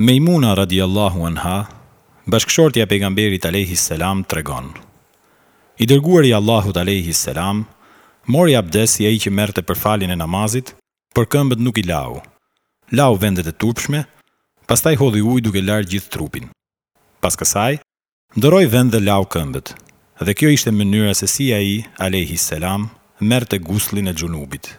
Mejmuna radhiyallahu anha, bashkëshortja e Pejgamberit alejhi selam tregon, I Dërguari i Allahut alejhi selam mori abdes si ai që merrte për faljen e namazit, por këmbët nuk i lau, lau vendet e turpshme, pastaj hodhi ujë duke larë gjithë trupin. Pas kësaj, ndërroi vend dhe lau këmbët, dhe kjo ishte mënyra se si ai alejhi selam merrte gusllin e xhunubit.